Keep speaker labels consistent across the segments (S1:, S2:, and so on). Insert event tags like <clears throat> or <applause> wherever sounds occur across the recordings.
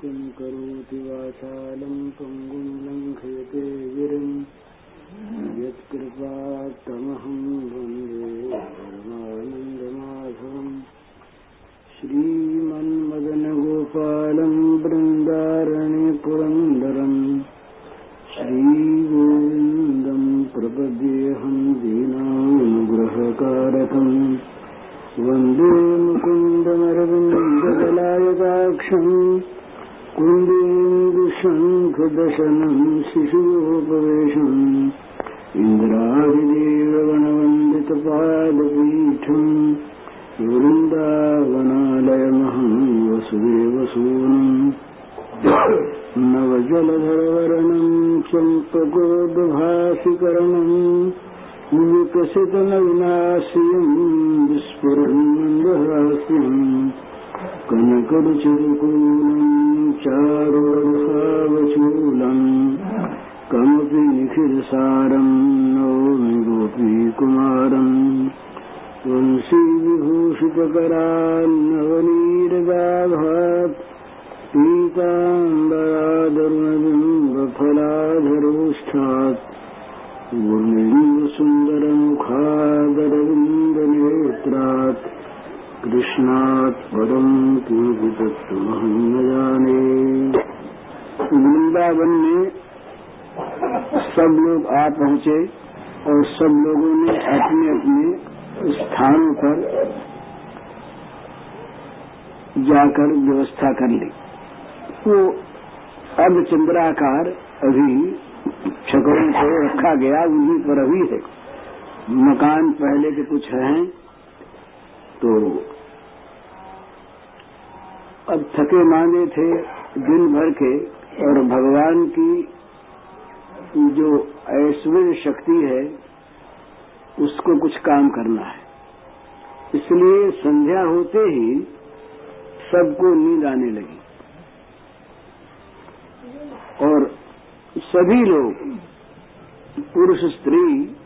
S1: किं करोति वाचालम् पङ्गुम् लङ्घयते गिरिम् यत्कृपात्तमहं वंदे परमानन्दमाधवम् श्रीमन्मदनगोपालम् बृन्दारण्य पुरन्दरम् श्रीगोविन्दम् प्रपद्येऽहम् दीनानुग्रहकारकम्। वंदे मुकुन्दमरविन्दकलायताक्षम् कुन्देन्दुशङ्खदशनम् शिशुरोपवेशम् इन्द्रादिदेवगणवन्दितपादपीठम् वृन्दावनालयमहम् वसुदेवसूनम् नवजलधरवरणम् चम्पकोद्भासिकरणम् विकसितनविनाश्रियम् विस्फुरन्मन्दहास्यम् कनकरुचिरुकूलम् कृष्णात् किमपि न जाने वृंदावन में सब लोग आ पहुँचे और सब लोगों ने अपने अपने स्थानों पर जाकर व्यवस्था कर ली। वो अर्धचंद्राकार अभी छकड़ों को रखा गया, उन्हीं पर अभी है। मकान पहले के कुछ हैं तो अब थके माने थे दिन भर के, और भगवान की जो ऐश्वर्य शक्ति है, उसको कुछ काम करना है। इसलिए संध्या होते ही सबको नींद आने लगी। और सभी लोग, पुरुष, स्त्री,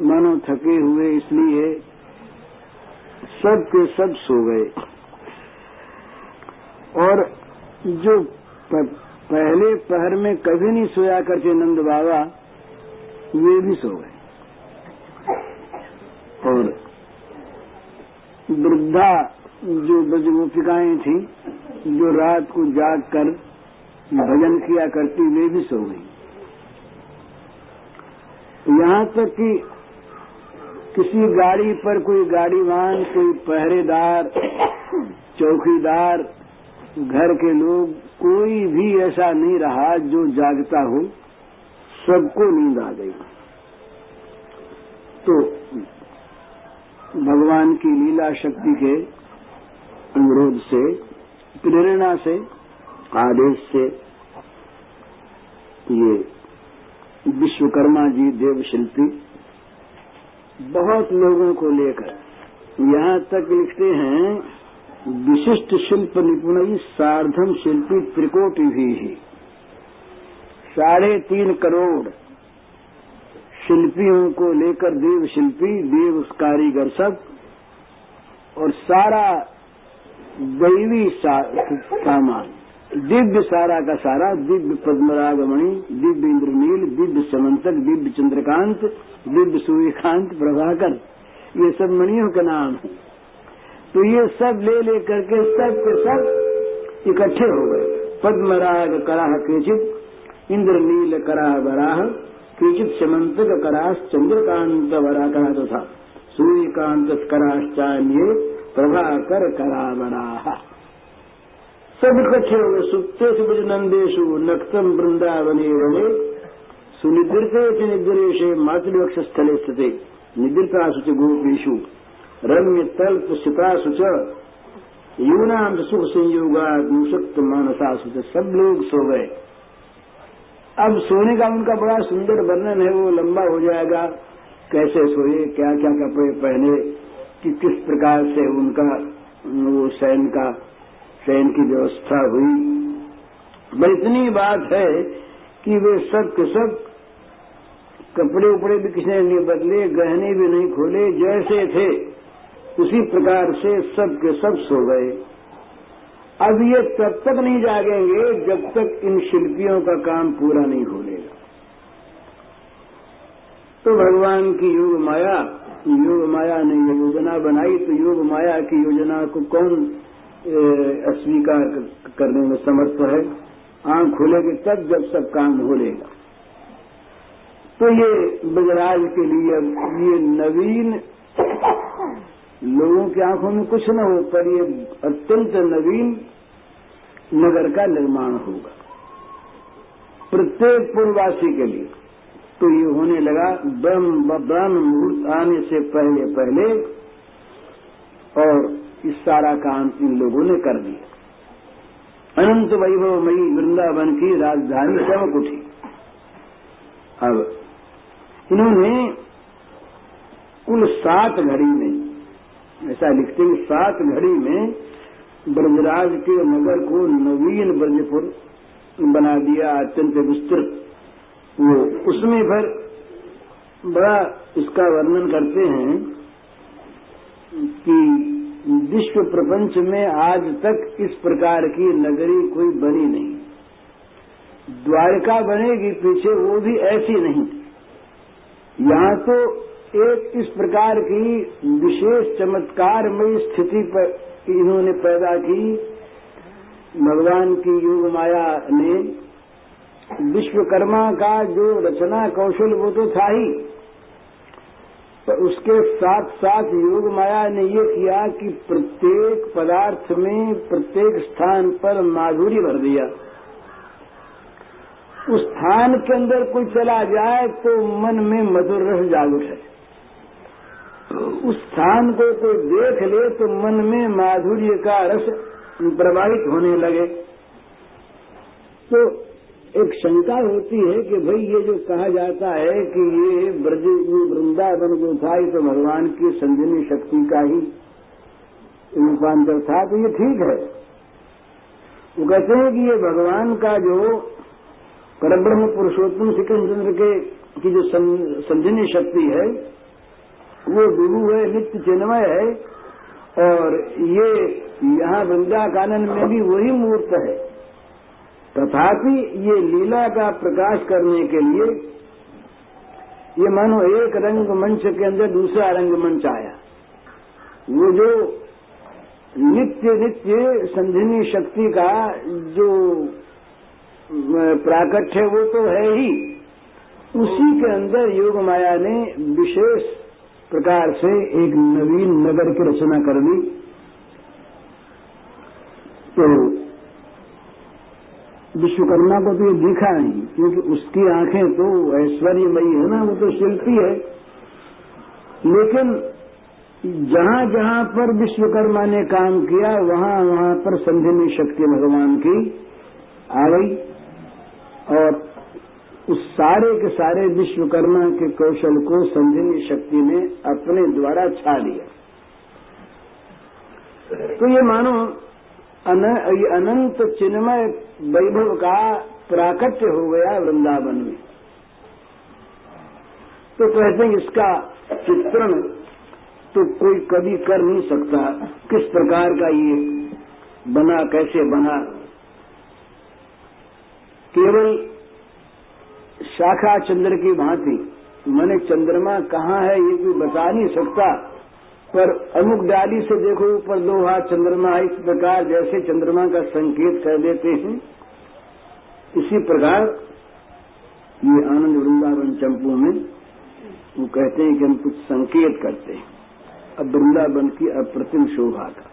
S1: मानो थके हुए इसलिए सब के सब सो गए। और जो पहले पहर में कभी नहीं सोया करते नंद बाबा वे भी सो गए। और वृद्धा जो ब्रजगोपिकाएँ थी, जो रात को जाग कर भजन किया करती, वे भी सो गई। यहाँ तक कि किसी गाड़ी पर कोई गाड़ीवान कोई पहरेदार, चौकीदार घर के लोग कोई भी ऐसा नहीं रहा जो जागता हो, सबको नींद आ गई। तो भगवान की लीला शक्ति के अनुरोध से, प्रेरणा से, आदेश से ये विश्वकर्मा जी देव शिल्पी बहुत लोगों को लेकर यहाँ तक लिखते हैं विशिष्ट शिल्प निपुण सार्धम शिल्पी त्रिकोटि भी ही। साढ़े तीन करोड़ शिल्पियों को लेकर देव शिल्पी, देव कारीगर सब, और सारा दैवी सामान। दिव्य सारा का सारा, दिव्य पद्मरागमणि, दिव्य इंद्रनील, दिव्य समंतक, दिव्य चंद्रकांत, दिव्य सूर्यकांत, प्रभाकर, ये सब मणियों के नाम है। तो ये सब ले ले करके सब के सब इकट्ठे हो गए। पद्मराग कराह केचित, इंद्रनील कराह बराह केचित समंतक कराह, चंद्रकांत बरा करा तो था सूर्यकांत कराश्चान्य, प्रभाकर करा बराह सब इकट्ठे हो गए। सुप्ते सुबज नंदेशु, नक्तम वृंदावने रणे सुनिद्रते निद्रेशे मातृवक्ष स्थले स्थिते। निद्रतासु च गोपेशु रम्य तल्प सितासु सुच। यूनाम सुख संयोगा दूषक्त मानसा सुच। सब लोग सो गए। अब सोने का उनका बड़ा सुंदर वर्णन है, वो लंबा हो जाएगा। कैसे सोए क्या क्या कपड़े पहने, कि किस प्रकार से उनका, वो शयन का, शयन की व्यवस्था हुई। बस इतनी बात है कि वे सब के सब कपड़े उपड़े भी किसी ने नहीं बदले, गहने भी नहीं खोले, जैसे थे। उसी प्रकार से सब के सब सो गए। अब ये तब तक नहीं जागेंगे जब तक इन शिल्पियों का काम पूरा नहीं हो लेगा तो भगवान की योग माया योग माया ने योजना बनाई तो योग माया की योजना को कौन अस्वीकार करने में समर्थ है? आँख खोलेगी तब जब सब काम हो लेगा। तो ये बजराज के लिए, ये नवीन लोगों की आँखों में कुछ न हो, पर ये अत्यंत नवीन नगर का निर्माण होगा। प्रत्येक पूर्ववासी के लिए तो ये होने लगा, ब्रह्म ब्रह्म मुहूर्त आने से पहले पहले, और इस सारा काम इन लोगों ने कर दिया। अनंत वैभव मई वृंदावन की राजधानी चमक उठी। अब इन्होंने कुल सात घड़ी में ऐसा लिखते हैं, सात घड़ी में ब्रजराज के नगर को नवीन ब्रजपुर बना दिया, अत्यंत विस्तृत वो उसमें फिर बड़ा इसका वर्णन करते हैं कि विश्व प्रपंच में आज तक इस प्रकार की नगरी कोई बनी नहीं। द्वारका बनेगी, पीछे वो भी ऐसी नहीं। यहाँ तो एक इस प्रकार की विशेष चमत्कारमयी स्थिति पर इन्होंने पैदा की। भगवान की योग माया ने विश्वकर्मा का जो रचना कौशल वो तो था ही। पर उसके साथ साथ योग माया ने ये किया कि प्रत्येक पदार्थ में प्रत्येक स्थान पर माधुरी भर दिया। उस स्थान के अंदर कोई चला जाए तो मन में मधुर रस जाग उठे उस स्थान को कोई देख ले तो मन में माधुर्य का रस प्रवाहित होने लगे। तो एक शंका होती है कि भाई ये जो कहा जाता है कि ये ब्रज, ये वृंदावन जो था ये तो भगवान की संजनी शक्ति का ही रूपांतर था तो ये ठीक है। वो कहते हैं कि ये भगवान का जो परब्रह्म पुरुषोत्तम श्री कृष्णचंद्र के, की जो संजनी शक्ति है वो गुरु है, नित्य चिन्मय है, और ये यहाँ वृंदा कानन में भी वही मूर्त है। तथापि ये लीला का प्रकाश करने के लिए ये मानो एक रंग मंच के अंदर दूसरा रंग मंच आया। वो जो नित्य नित्य संधिनी शक्ति का जो प्राकट्य वो तो है ही। उसी के अंदर योग माया ने विशेष प्रकार से एक नवीन नगर की रचना कर दी। तो विश्वकर्मा को तो ये दिखा नहीं, क्योंकि उसकी आँखें तो ऐश्वर्यमयी है ना, वो तो शिल्पी है। लेकिन जहाँ जहाँ पर विश्वकर्मा ने काम किया, वहाँ वहाँ पर संधिनी शक्ति भगवान की आ गई और सारे के सारे विश्वकर्मा के कौशल को संधिनी शक्ति ने अपने द्वारा छा लिया। तो ये मानो अन, ये अनंत चिन्मय वैभव का प्राकट्य हो गया वृंदावन में। तो कहते हैं इसका चित्रण तो कोई कभी कर नहीं सकता। किस प्रकार का ये बना कैसे बना? केवल शाखा चंद्र की भांति। मैंने चंद्रमा कहाँ है ये कोई बता नहीं सकता। पर अमुक डाली से देखो, ऊपर दो हाथ चंद्रमा इस प्रकार जैसे चंद्रमा का संकेत कर देते हैं। इसी प्रकार ये आनंद वृंदावन चंपू में, वो कहते हैं कि हम कुछ संकेत करते हैं। अब वृंदावन की अप्रतिम शोभा का।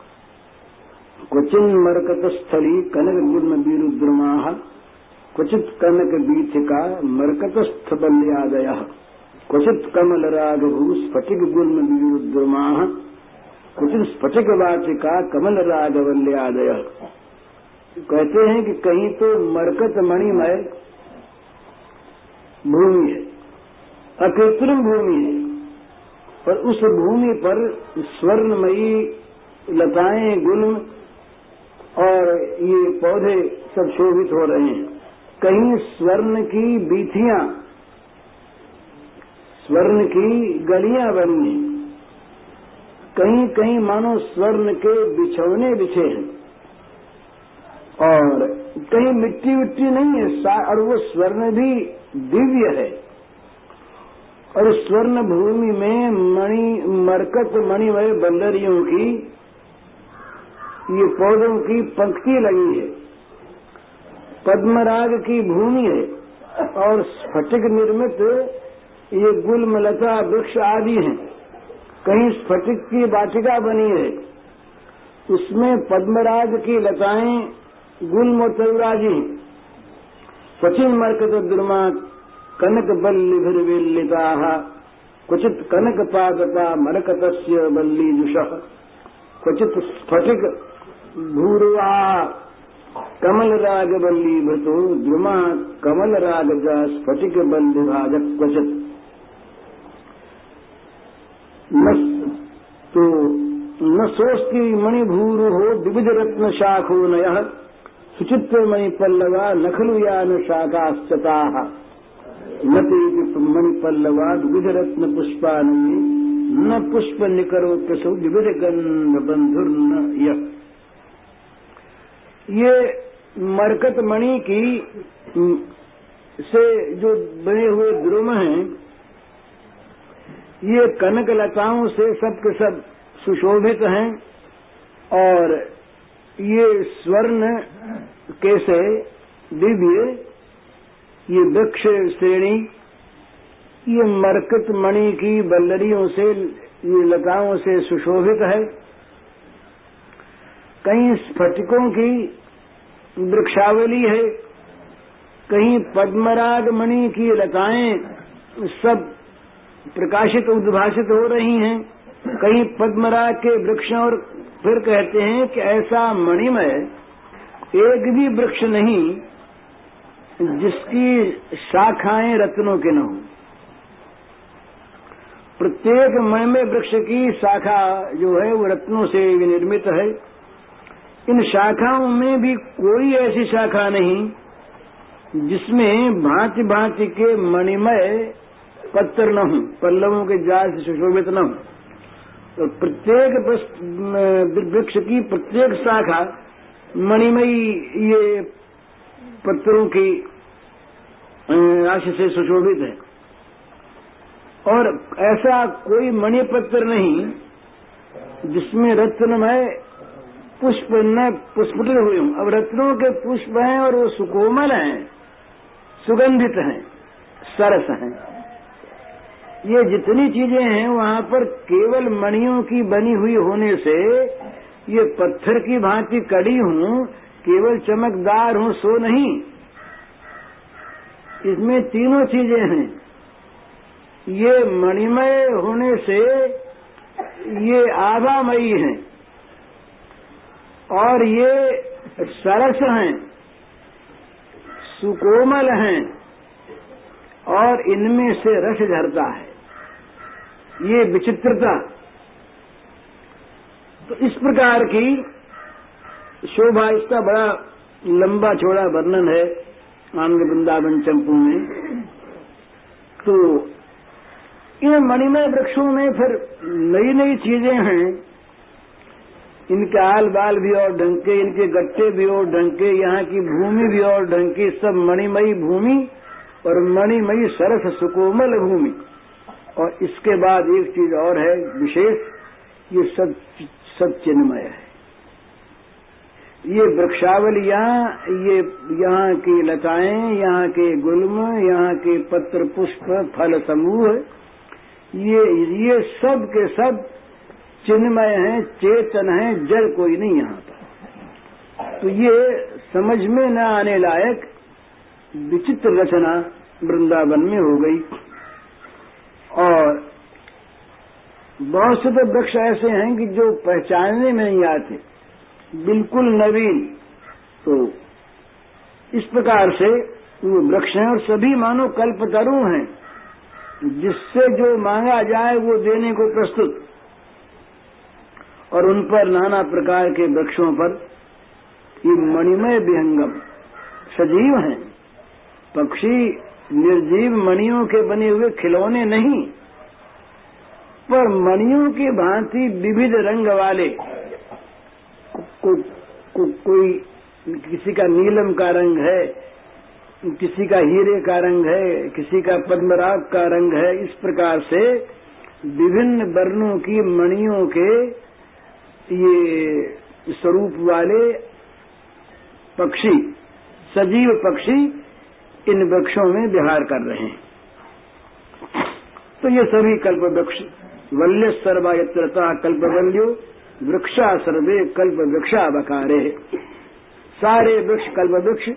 S1: क्वचिन मरकत स्थली कनक गुण वीरुद्रमा क्वचित कनक बीथिका मरकतस्थ बल्यादय क्वचित कमल राघभू स्फटिक गुल्म वीरुद्रमा क्वचित स्फटिक वाचिका कमल राघवल्यादय कहते हैं कि कहीं तो मरकत मणिमय भूमि है। अकृत्रिम भूमि है। पर उस भूमि पर स्वर्णमयी लताएँ गुल्म और ये पौधे सब शोभित हो रहे हैं। कहीं स्वर्ण की बीथियाँ, स्वर्ण की गलियाँ बनी हैं। कहीं कहीं मानो स्वर्ण के बिछौने बिछे हैं। और कहीं मिट्टी विट्टी नहीं है और वो स्वर्ण भी दिव्य है। और स्वर्ण भूमि में मणि, मरकत मणिमय बंदरियों की, ये पौधों की पंक्ति लगी है। पद्मराग की भूमि है और स्फटिक निर्मित ये गुलमलता, वृक्ष आदि हैं। कहीं स्फटिक की वाटिका बनी है। उसमें पद्मराग की लताएँ गुलम और हैं। क्वचिन मरकत दुर्मा कनक बल्लिभिर्विल्लिता, क्वचित कनक पादता मरकत बल्ली जुष क्वचित स्फटिक भूर्वा कमल राग बल्ली भतो द्रुमा कमल राग जा स्फटिक बल विभाजक क्वचित। तो न सोस्ती मणिभूर हो विविध रत्न शाखो नय सुचित्र मणि पल्लवा नखलु या न शाखाश्चता न मणि पल्लवा विविध रत्न पुष्पानी न पुष्प निकरो कसौ विविध गंध बंधुर न यह ये मरकत मणि की से जो बने हुए द्रुम हैं, ये कनक लताओं से सब के सब सुशोभित हैं, और ये स्वर्ण कैसे दिव्य, ये वृक्ष श्रेणी, ये मरकत मणि की बल्लरियों से, ये लताओं से सुशोभित है। कहीं स्फटिकों की वृक्षावली है, कहीं पद्मराग मणि की लताएँ सब प्रकाशित, उद्भाषित हो रही हैं। कहीं पद्मराग के वृक्ष और फिर कहते हैं कि ऐसा मणिमय एक भी वृक्ष नहीं जिसकी शाखाएँ रत्नों के न हों। प्रत्येक मणिमय वृक्ष की शाखा जो है वो रत्नों से निर्मित है। इन शाखाओं में भी कोई ऐसी शाखा नहीं, जिसमें भांति भांति के मणिमय पत्र न हो, पल्लवों के जाल से सुशोभित न हो। तो प्रत्येक वृक्ष की प्रत्येक शाखा मणिमयी ये पत्रों की राशि से सुशोभित है। और ऐसा कोई मणिपत्र नहीं, जिसमें रत्नमय पुष्प न पुष्पित हुई हूँ। अब रत्नों के पुष्प हैं और वो सुकोमल हैं, सुगंधित हैं, सरस हैं। ये जितनी चीज़ें हैं, वहाँ पर केवल मणियों की बनी हुई होने से ये पत्थर की भांति कड़ी हूँ, केवल चमकदार हूँ, सो नहीं। इसमें तीनों चीज़ें हैं। ये मणिमय होने से ये आभामयी हैं। और ये सरस हैं, सुकोमल हैं, और इनमें से रस झरता है। ये विचित्रता। तो इस प्रकार की शोभा, इसका बड़ा लंबा चौड़ा वर्णन है आनंद वृंदावन चंपू में। तो इन मणिमय वृक्षों में फिर नई नई चीज़ें हैं। इनके आल बाल भी और ढंग के, इनके गट्टे भी और ढंग के, यहाँ की भूमि भी और ढंग की सब मणिमयी भूमि और मणिमयी सरस सुकोमल भूमि। और इसके बाद एक चीज़ और है विशेष, ये सब सब चिन्मय है। ये वृक्षावलियाँ ये यहाँ की लताएँ, यहाँ के गुल्म, यहाँ के पत्र पुष्प, फल समूह, ये ये सब के सब चिन्मय है, चेतन है जड़ कोई नहीं यहाँ पर। तो ये समझ में न आने लायक विचित्र रचना वृंदावन में हो गई। और बहुत से तो वृक्ष ऐसे हैं कि जो पहचानने में नहीं आते, बिल्कुल नवीन। तो इस प्रकार से वो वृक्ष हैं और सभी मानो कल्पतरु हैं, जिससे जो मांगा जाए वो देने को प्रस्तुत। और उन पर नाना प्रकार के वृक्षों पर ये मणिमय विहंगम सजीव हैं। पक्षी निर्जीव मणियों के बने हुए खिलौने नहीं पर मणियों की भांति विविध रंग वाले को, को, कोई किसी का नीलम का रंग है किसी का हीरे का रंग है किसी का पद्मराग का रंग है इस प्रकार से विभिन्न वर्णों की मणियों के ये स्वरूप वाले पक्षी, सजीव पक्षी इन वृक्षों में विहार कर रहे हैं। तो ये सभी कल्प वृक्ष वल्य सर्वा कल्प कल्पवल्यो, वृक्षा सर्वे कल्प वृक्षा बकारे सारे वृक्ष कल्प वृक्ष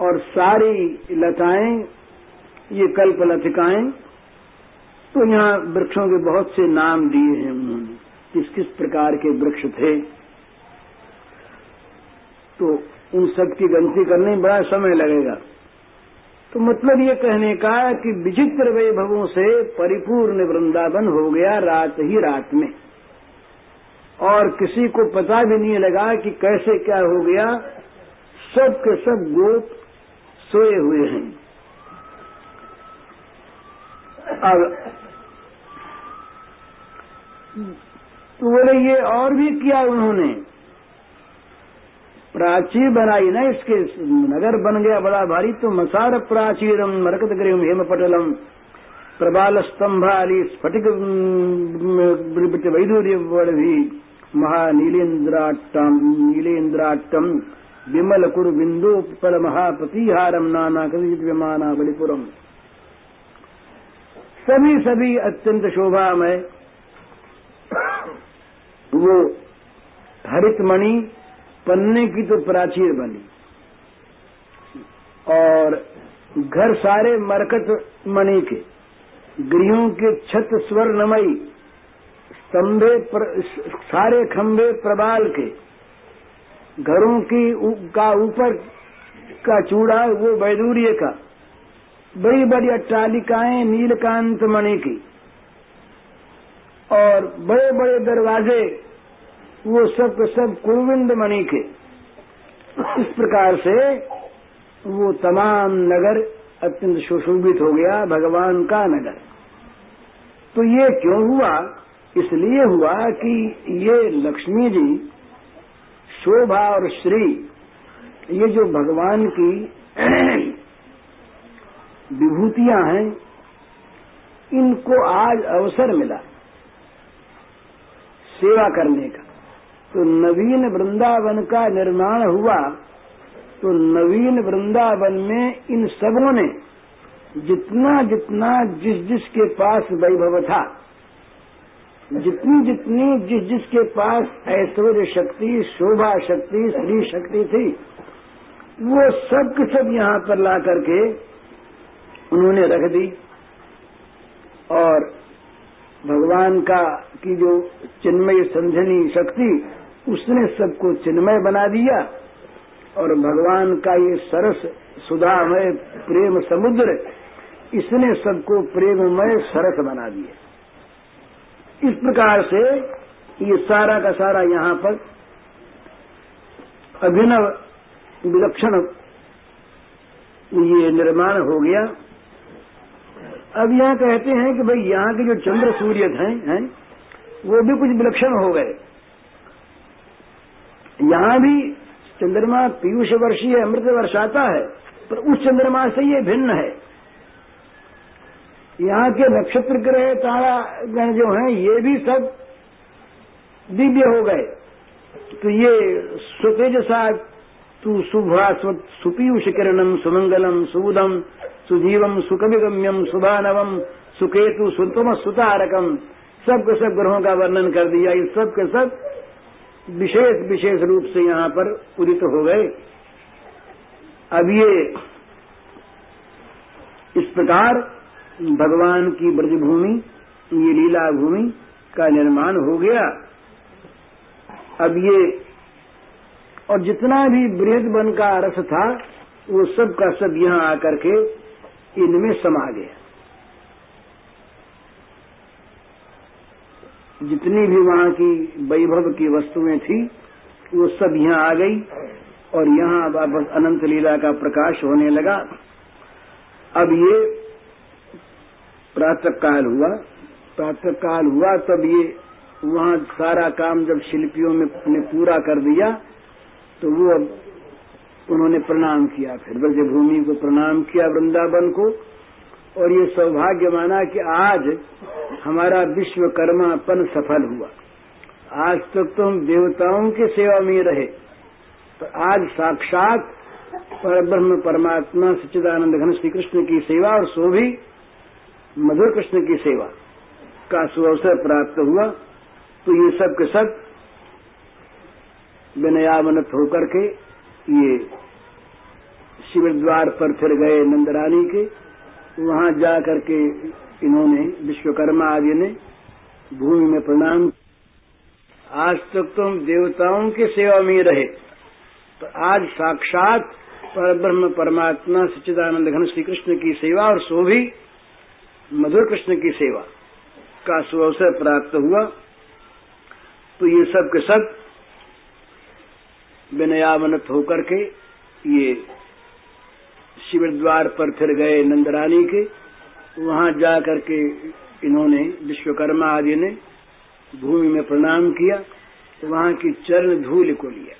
S1: और सारी लताएँ, ये कल्प लतिकाएँ तो यहाँ वृक्षों के बहुत से नाम दिए हैं उन्होंने किस किस प्रकार के वृक्ष थे। तो उन सब की गिनती करने में बड़ा समय लगेगा। तो मतलब ये कहने का कि विचित्र वैभवों से परिपूर्ण वृंदावन हो गया रात ही रात में। और किसी को पता भी नहीं लगा कि कैसे क्या हो गया। सब के सब गोप सोए हुए हैं। अब तो बोले, ये और भी किया उन्होंने। प्राचीर बनाई ना इसके, नगर बन गया बड़ा भारी तो मसार प्राचीरम मरकत गृह हेम पटलम प्रबाल स्तंभाली, स्फटिक वैदूर्य भी महानीलेन्द्राट्टम, नीलेन्द्राट्टम, विमल कुरु बिंदु, पल महापतिहारम नाना कवित विमाना बलिपुरम। सभी सभी अत्यंत शोभामय। वो हरित मणि पन्ने की तो प्राचीर बनी। और घर सारे मरकत मणि के गृहों के छत स्वर्णमयी स्तंभे सारे खंभे प्रबाल के घरों की उ, का ऊपर का चूड़ा वो वैदूर्य का बड़ी बड़ी अट्टालिकाएँ नीलकांत मणि की। और बड़े बड़े दरवाजे, वो सब के सब कुविंद मणि के। इस प्रकार से वो तमाम नगर अत्यंत सुशोभित हो गया, भगवान का नगर। तो ये क्यों हुआ? इसलिए हुआ कि ये लक्ष्मी जी, शोभा और श्री, ये जो भगवान की <clears throat> विभूतियाँ हैं, इनको आज अवसर मिला। सेवा करने का। तो नवीन वृंदावन का निर्माण हुआ तो नवीन वृंदावन में इन सबों ने जितना जितना जिस जिसके पास वैभव था, जितनी जितनी जिस जिसके पास ऐश्वर्य शक्ति, शोभा शक्ति, श्री शक्ति थी, वो सब के सब यहाँ पर ला करके उन्होंने रख दी। और भगवान का की जो चिन्मय संधनी शक्ति, उसने सबको चिन्मय बना दिया। और भगवान का ये सरस, सुधामय, प्रेम समुद्र, इसने सबको प्रेममय सरस बना दिया। इस प्रकार से ये सारा का सारा यहाँ पर अभिनव विलक्षण ये निर्माण हो गया। अब यहाँ कहते हैं कि भाई यहाँ के जो चंद्र सूर्य हैं हैं, वो भी कुछ विलक्षण हो गए। यहाँ भी चंद्रमा पीयूष वर्षीय अमृत वर्षाता है, पर उस चंद्रमा से ये भिन्न है। यहाँ के नक्षत्र ग्रह, तारा गण जो हैं, ये भी सब दिव्य हो गए। तो ये सुतेजसा, तू शुभा सुपीयूष किरणम सुमंगलम सुबुदम सुजीवम सुकविगम्यम सुभानवम सुकेतु सुतम सुतारकम सब के सब ग्रहों का वर्णन कर दिया इस सब के सब विशेष विशेष रूप से यहाँ पर उदित हो गए। अब ये इस प्रकार भगवान की ब्रजभूमि, ये लीला भूमि का निर्माण हो गया। अब ये और जितना भी बृहद वन का रस था, वो सब का सब यहाँ आकर के इनमें समा गया जितनी भी वहाँ की वैभव की वस्तुएँ थी, वो सब यहाँ आ गई और यहाँ वापस अनंत लीला का प्रकाश होने लगा। अब ये प्रातः काल हुआ। प्रातः काल हुआ तब ये वहाँ सारा काम जब शिल्पियों में ने पूरा कर दिया तो वो अब उन्होंने प्रणाम किया। फिर ब्रजभूमि को प्रणाम किया वृंदावन को। और ये सौभाग्य माना कि आज हमारा विश्वकर्मापन सफल हुआ। आज तक तो हम देवताओं की सेवा में रहे। तो आज साक्षात पर ब्रह्म परमात्मा सच्चिदानंद घन श्री कृष्ण की सेवा और सो भी मधुर कृष्ण की सेवा का सुअवसर प्राप्त हुआ। तो ये सब के सब विनयावनत होकर के ये शिव द्वार पर फिर गए नंदरानी के, वहाँ जाकर के इन्होंने विश्वकर्मा आदि ने भूमि में प्रणाम। आज तक तो हम देवताओं की सेवा में रहे। तो आज साक्षात पर ब्रह्म परमात्मा सच्चिदानंद घन श्री कृष्ण की सेवा और सो भी मधुर कृष्ण की सेवा का सुअवसर प्राप्त हुआ। तो ये सब के सब विनयावनत होकर के ये शिविर द्वार पर फिर गए नंदरानी के। वहाँ जाकर के इन्होंने विश्वकर्मा आदि ने भूमि में प्रणाम किया। तो वहाँ की चरण धूल को लिया।